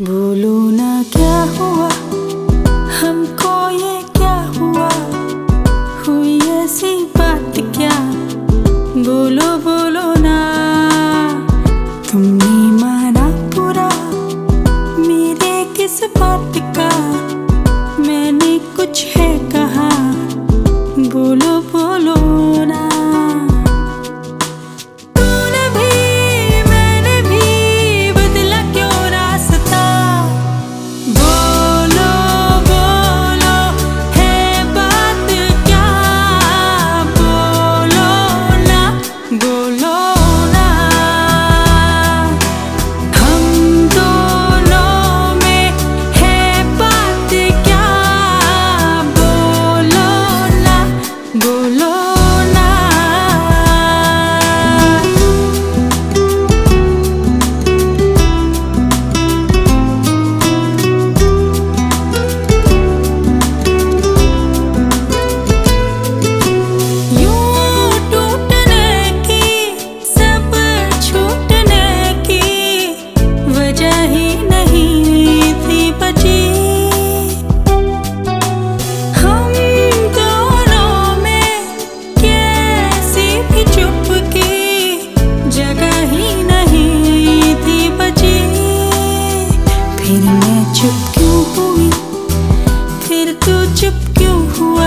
बोलो ना क्या हुआ? चुप क्यों हुआ?